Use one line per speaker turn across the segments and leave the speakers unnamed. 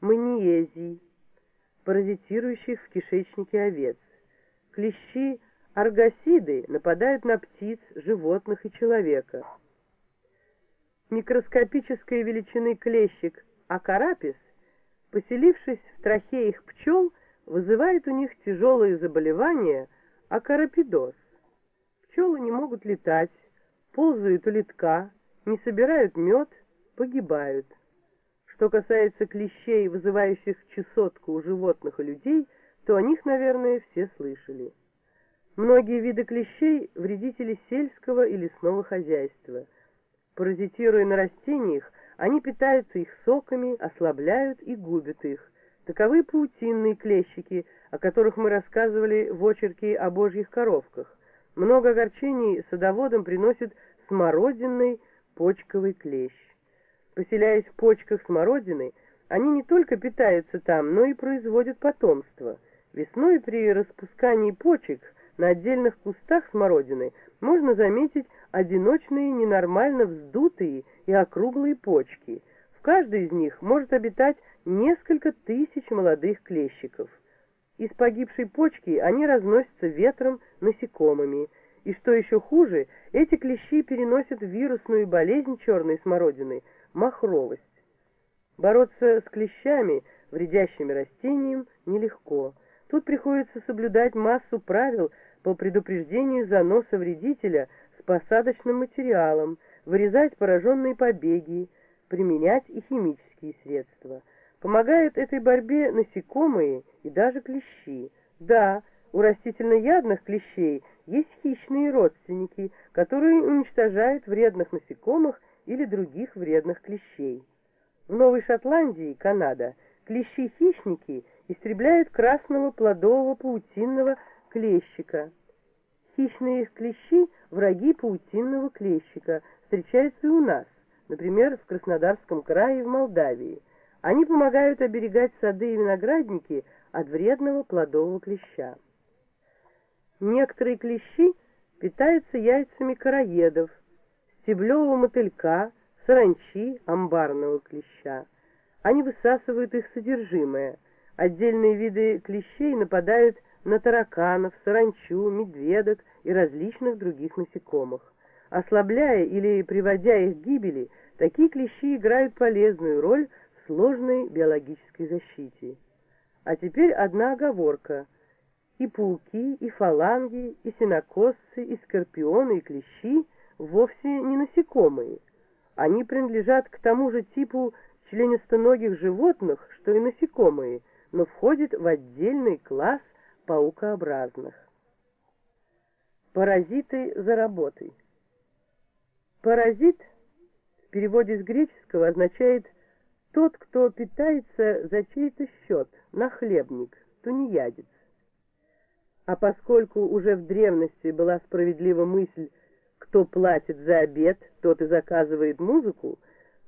маниезий, паразитирующих в кишечнике овец. Клещи аргосиды нападают на птиц, животных и человека. Микроскопической величины клещик акарапис, поселившись в трахеях пчел, вызывает у них тяжелые заболевания акарапидоз. Пчелы не могут летать, ползают у литка, не собирают мед, погибают. Что касается клещей, вызывающих чесотку у животных и людей, то о них, наверное, все слышали. Многие виды клещей – вредители сельского и лесного хозяйства. Паразитируя на растениях, они питаются их соками, ослабляют и губят их. Таковы паутинные клещики, о которых мы рассказывали в очерке о божьих коровках. Много огорчений садоводам приносит смородинный почковый клещ. Поселяясь в почках смородины, они не только питаются там, но и производят потомство. Весной при распускании почек на отдельных кустах смородины можно заметить одиночные ненормально вздутые и округлые почки. В каждой из них может обитать несколько тысяч молодых клещиков. Из погибшей почки они разносятся ветром насекомыми, и что еще хуже, эти клещи переносят вирусную болезнь черной смородины – махровость. Бороться с клещами, вредящими растениям, нелегко. Тут приходится соблюдать массу правил по предупреждению заноса вредителя с посадочным материалом, вырезать пораженные побеги, применять и химические средства. Помогают этой борьбе насекомые и даже клещи. Да, у растительноядных клещей есть хищные родственники, которые уничтожают вредных насекомых или других вредных клещей. В Новой Шотландии, Канада, клещи-хищники истребляют красного плодового паутинного клещика. Хищные клещи – враги паутинного клещика, встречаются и у нас, например, в Краснодарском крае и в Молдавии. Они помогают оберегать сады и виноградники от вредного плодового клеща. Некоторые клещи питаются яйцами короедов, стеблевого мотылька, саранчи, амбарного клеща. Они высасывают их содержимое. Отдельные виды клещей нападают на тараканов, саранчу, медведок и различных других насекомых. Ослабляя или приводя их к гибели, такие клещи играют полезную роль в сложной биологической защите. А теперь одна оговорка. И пауки, и фаланги, и синокосцы, и скорпионы, и клещи – вовсе не насекомые. Они принадлежат к тому же типу членистоногих животных, что и насекомые, но входят в отдельный класс паукообразных. Паразиты за работой. Паразит в переводе с греческого означает «тот, кто питается за чей-то счет, нахлебник, тунеядец». А поскольку уже в древности была справедлива мысль кто платит за обед, тот и заказывает музыку,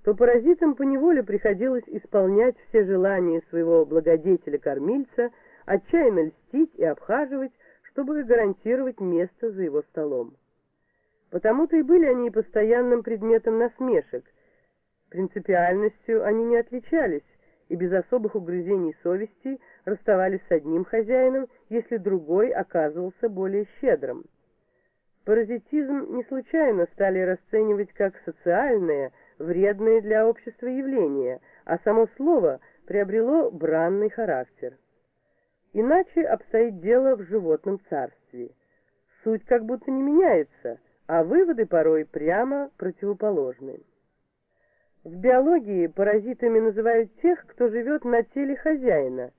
то паразитам поневоле приходилось исполнять все желания своего благодетеля-кормильца, отчаянно льстить и обхаживать, чтобы гарантировать место за его столом. Потому-то и были они постоянным предметом насмешек. Принципиальностью они не отличались, и без особых угрызений совести расставались с одним хозяином, если другой оказывался более щедрым. Паразитизм не случайно стали расценивать как социальное, вредное для общества явление, а само слово приобрело бранный характер. Иначе обстоит дело в животном царстве. Суть как будто не меняется, а выводы порой прямо противоположны. В биологии паразитами называют тех, кто живет на теле хозяина,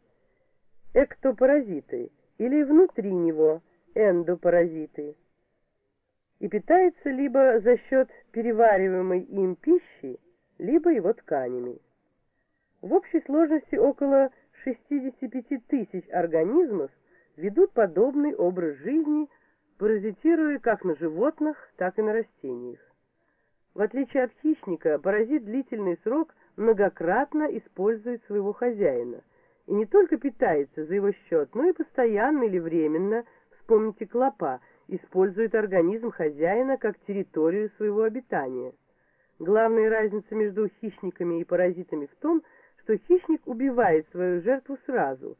эктопаразиты, или внутри него, эндопаразиты и питается либо за счет перевариваемой им пищи, либо его тканями. В общей сложности около 65 тысяч организмов ведут подобный образ жизни, паразитируя как на животных, так и на растениях. В отличие от хищника, паразит длительный срок многократно использует своего хозяина и не только питается за его счет, но и постоянно или временно, вспомните клопа, использует организм хозяина как территорию своего обитания. Главная разница между хищниками и паразитами в том, что хищник убивает свою жертву сразу,